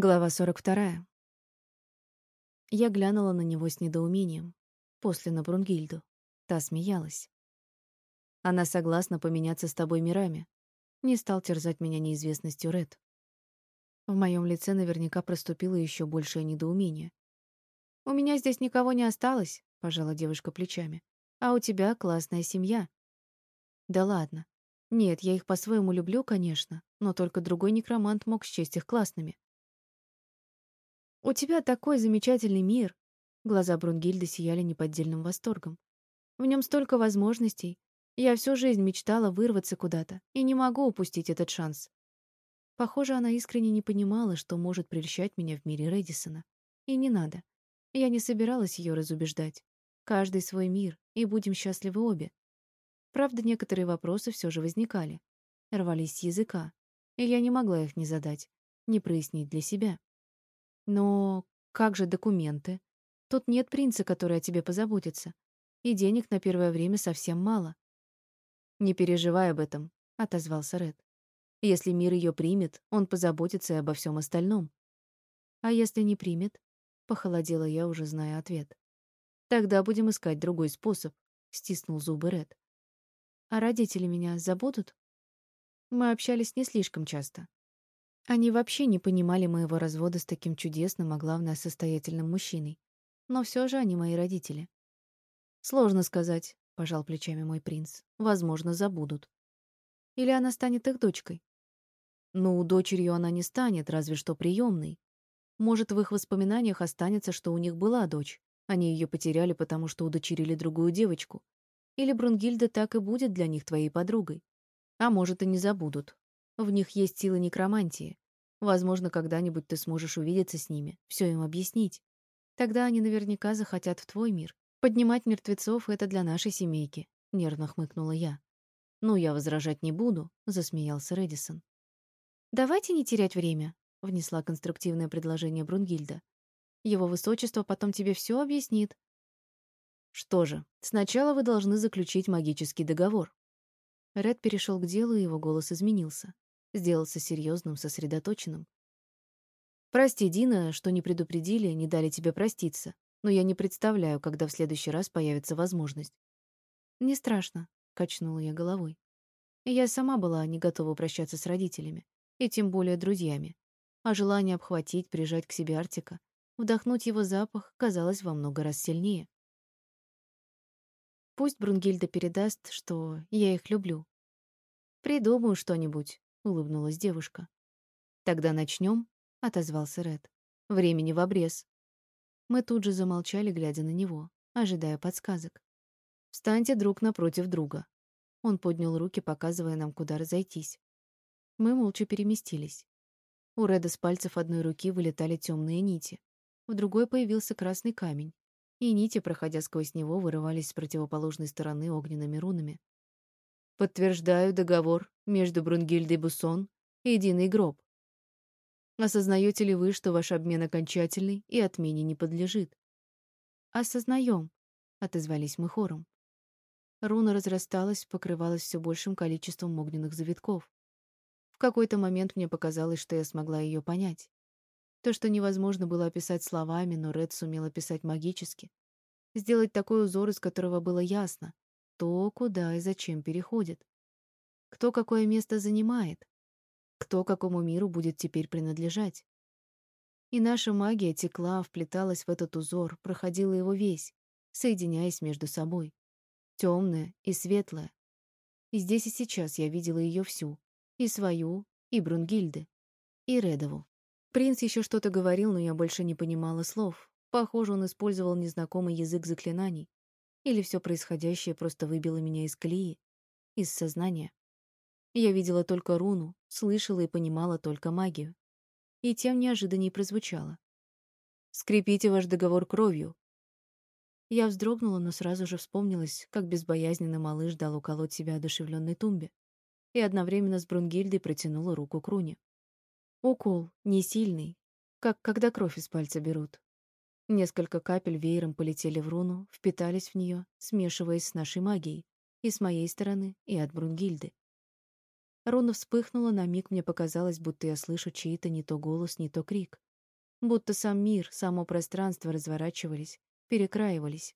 Глава 42. Я глянула на него с недоумением. После на Брунгильду. Та смеялась. Она согласна поменяться с тобой мирами. Не стал терзать меня неизвестностью Ред. В моем лице наверняка проступило еще большее недоумение. «У меня здесь никого не осталось», — пожала девушка плечами. «А у тебя классная семья». «Да ладно. Нет, я их по-своему люблю, конечно, но только другой некромант мог счесть их классными. «У тебя такой замечательный мир!» Глаза Брунгильды сияли неподдельным восторгом. «В нем столько возможностей. Я всю жизнь мечтала вырваться куда-то, и не могу упустить этот шанс». Похоже, она искренне не понимала, что может прельщать меня в мире Редисона. И не надо. Я не собиралась ее разубеждать. Каждый свой мир, и будем счастливы обе. Правда, некоторые вопросы все же возникали. Рвались с языка, и я не могла их не задать, не прояснить для себя. Но как же документы? Тут нет принца, который о тебе позаботится. И денег на первое время совсем мало. Не переживай об этом, отозвался Ред. Если мир ее примет, он позаботится и обо всем остальном. А если не примет? Похолодела я, уже зная ответ. Тогда будем искать другой способ, стиснул зубы Ред. А родители меня забудут? Мы общались не слишком часто. Они вообще не понимали моего развода с таким чудесным, а главное, состоятельным мужчиной. Но все же они мои родители. Сложно сказать, пожал плечами мой принц. Возможно, забудут. Или она станет их дочкой? Ну, дочерью она не станет, разве что приемной. Может, в их воспоминаниях останется, что у них была дочь. Они ее потеряли, потому что удочерили другую девочку. Или Брунгильда так и будет для них твоей подругой. А может, и не забудут. В них есть сила некромантии. Возможно, когда-нибудь ты сможешь увидеться с ними, все им объяснить. Тогда они наверняка захотят в твой мир. Поднимать мертвецов — это для нашей семейки», — нервно хмыкнула я. «Ну, я возражать не буду», — засмеялся Редисон. «Давайте не терять время», — внесла конструктивное предложение Брунгильда. «Его высочество потом тебе все объяснит». «Что же, сначала вы должны заключить магический договор». Ред перешел к делу, и его голос изменился сделался серьезным, сосредоточенным. «Прости, Дина, что не предупредили, не дали тебе проститься, но я не представляю, когда в следующий раз появится возможность». «Не страшно», — качнула я головой. Я сама была не готова прощаться с родителями, и тем более друзьями, а желание обхватить, прижать к себе Артика, вдохнуть его запах казалось во много раз сильнее. Пусть Брунгильда передаст, что я их люблю. Придумаю что-нибудь, улыбнулась девушка. Тогда начнем, отозвался Ред. Времени в обрез. Мы тут же замолчали, глядя на него, ожидая подсказок. Встаньте друг напротив друга. Он поднял руки, показывая нам, куда разойтись. Мы молча переместились. У Реда с пальцев одной руки вылетали темные нити. В другой появился красный камень, и нити, проходя сквозь него, вырывались с противоположной стороны огненными рунами. Подтверждаю договор между Брунгильдой Буссон и Единый Гроб. Осознаете ли вы, что ваш обмен окончательный и отмене не подлежит? Осознаем, отозвались мы хором. Руна разрасталась, покрывалась все большим количеством огненных завитков. В какой-то момент мне показалось, что я смогла ее понять. То, что невозможно было описать словами, но Ред сумел описать магически. Сделать такой узор, из которого было ясно, кто, куда и зачем переходит. Кто какое место занимает. Кто какому миру будет теперь принадлежать. И наша магия текла, вплеталась в этот узор, проходила его весь, соединяясь между собой. Темная и светлая. И здесь и сейчас я видела ее всю. И свою, и Брунгильды, и Редову. Принц еще что-то говорил, но я больше не понимала слов. Похоже, он использовал незнакомый язык заклинаний. Или все происходящее просто выбило меня из колеи, из сознания. Я видела только руну, слышала и понимала только магию. И тем неожиданней прозвучало. «Скрепите ваш договор кровью». Я вздрогнула, но сразу же вспомнилась, как безбоязненно малыш дал уколоть себя одушевленной тумбе, и одновременно с Брунгильдой протянула руку к руне. Укол, не сильный, как когда кровь из пальца берут, Несколько капель веером полетели в руну, впитались в нее, смешиваясь с нашей магией, и с моей стороны, и от Брунгильды. Руна вспыхнула, на миг мне показалось, будто я слышу чей-то не то голос, не то крик. Будто сам мир, само пространство разворачивались, перекраивались.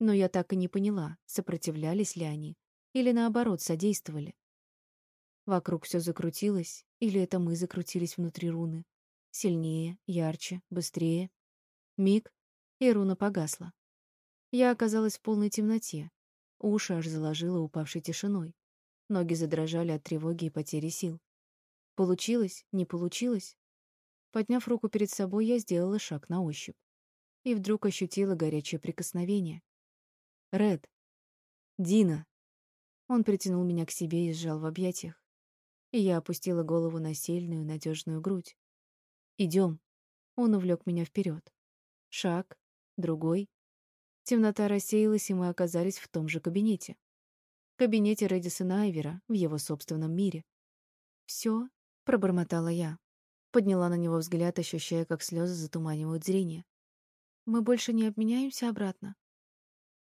Но я так и не поняла, сопротивлялись ли они или, наоборот, содействовали. Вокруг все закрутилось, или это мы закрутились внутри руны. Сильнее, ярче, быстрее. Миг, и руна погасла. Я оказалась в полной темноте. Уши аж заложило упавшей тишиной. Ноги задрожали от тревоги и потери сил. Получилось? Не получилось? Подняв руку перед собой, я сделала шаг на ощупь. И вдруг ощутила горячее прикосновение. Ред. Дина. Он притянул меня к себе и сжал в объятиях. И я опустила голову на сильную, надежную грудь. Идем. Он увлек меня вперед. Шаг, другой. Темнота рассеялась, и мы оказались в том же кабинете. В кабинете Рэдисона Айвера, в его собственном мире. Все, пробормотала я. Подняла на него взгляд, ощущая, как слезы затуманивают зрение. Мы больше не обменяемся обратно.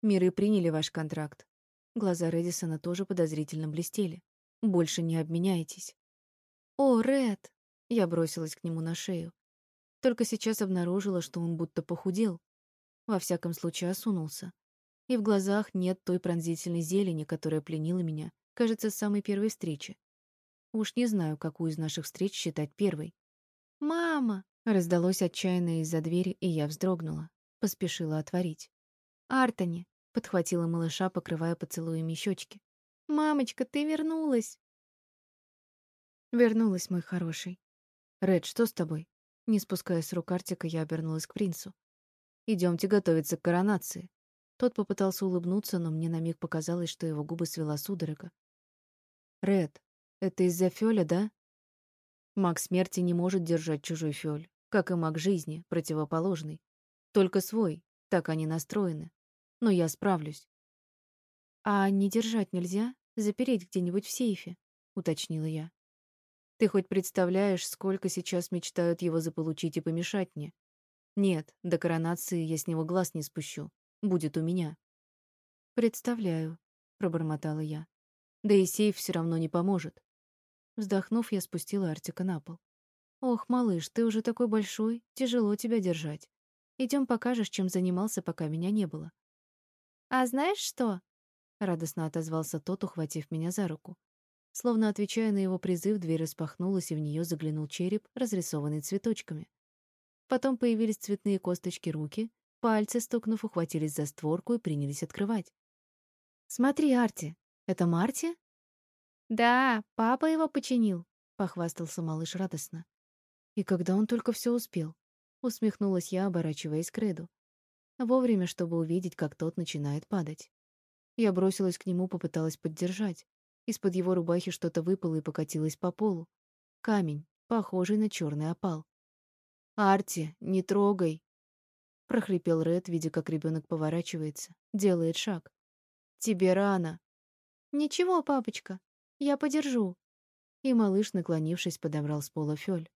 Миры приняли ваш контракт. Глаза Редисона тоже подозрительно блестели. Больше не обменяетесь. О, Ред! Я бросилась к нему на шею. Только сейчас обнаружила, что он будто похудел. Во всяком случае, осунулся. И в глазах нет той пронзительной зелени, которая пленила меня, кажется, с самой первой встречи. Уж не знаю, какую из наших встреч считать первой. «Мама!» — раздалось отчаянно из-за двери, и я вздрогнула. Поспешила отворить. «Артани!» Подхватила малыша, покрывая поцелуями щечки. «Мамочка, ты вернулась!» Вернулась, мой хороший. «Ред, что с тобой?» Не спуская с рук Артика, я обернулась к принцу. Идемте готовиться к коронации». Тот попытался улыбнуться, но мне на миг показалось, что его губы свела судорога. «Ред, это из-за Фёля, да?» Маг смерти не может держать чужой Фёль, как и маг жизни, противоположный. Только свой, так они настроены но я справлюсь. А не держать нельзя? Запереть где-нибудь в сейфе, уточнила я. Ты хоть представляешь, сколько сейчас мечтают его заполучить и помешать мне? Нет, до коронации я с него глаз не спущу. Будет у меня. Представляю, пробормотала я. Да и сейф все равно не поможет. Вздохнув, я спустила Артика на пол. Ох, малыш, ты уже такой большой, тяжело тебя держать. Идем покажешь, чем занимался, пока меня не было. «А знаешь что?» — радостно отозвался тот, ухватив меня за руку. Словно отвечая на его призыв, дверь распахнулась, и в нее заглянул череп, разрисованный цветочками. Потом появились цветные косточки руки, пальцы, стукнув, ухватились за створку и принялись открывать. «Смотри, Арти, это Марти?» «Да, папа его починил», — похвастался малыш радостно. «И когда он только все успел?» — усмехнулась я, оборачиваясь к Реду вовремя, чтобы увидеть, как тот начинает падать. Я бросилась к нему, попыталась поддержать. Из-под его рубахи что-то выпало и покатилось по полу. Камень, похожий на черный опал. «Арти, не трогай!» — прохрипел Ред, видя, как ребенок поворачивается, делает шаг. «Тебе рано!» «Ничего, папочка, я подержу!» И малыш, наклонившись, подобрал с пола фёль.